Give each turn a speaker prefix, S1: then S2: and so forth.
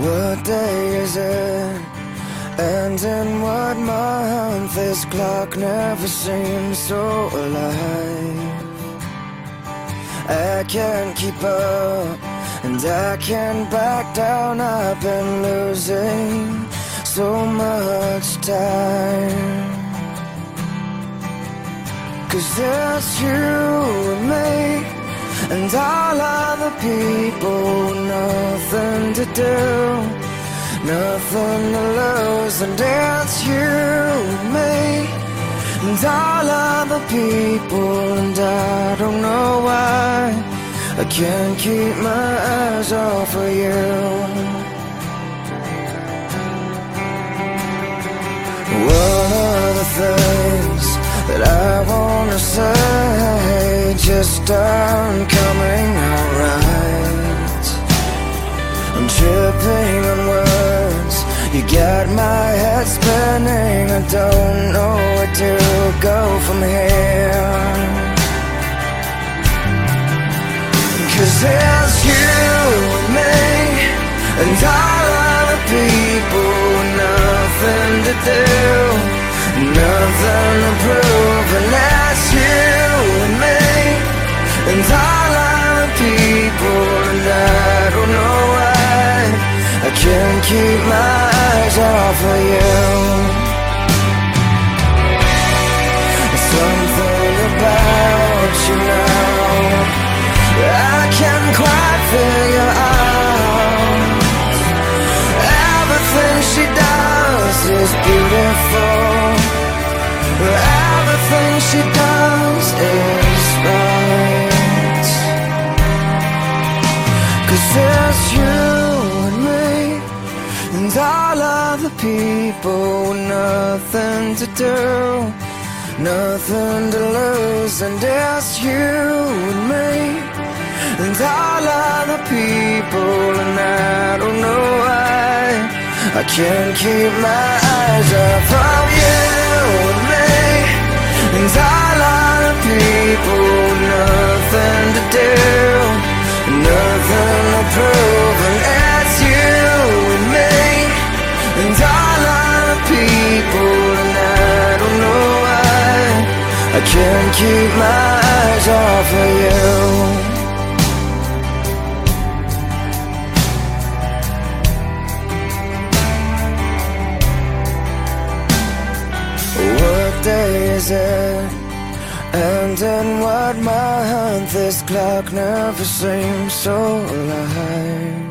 S1: What day is it? And in what month? This clock never seems so alive. I can't keep up, and I can't back down. I've been losing so much time. Cause it's you and me, and all other people, nothing to do. Nothing to lose, and it's you and me, and all other people, and I don't know why I can't keep my eyes off of you. One of the things that I wanna say just aren't coming my head spinning. I don't know where to go from here. Cause it's you and me, and all other people, nothing to do, nothing to prove, and that's you and me, and all other people, and I I can't keep my eyes off of you. Something about you now. I can't quite figure out Everything she does is beautiful Everything she does is right Cause it's you And all other people with nothing to do Nothing to lose And it's you and me. And all other people, and I don't know why I can't keep my eyes off of you and me, and all other people, nothing to do, can't keep my eyes off of you. What day is it? And in what month? This clock never seems so alive.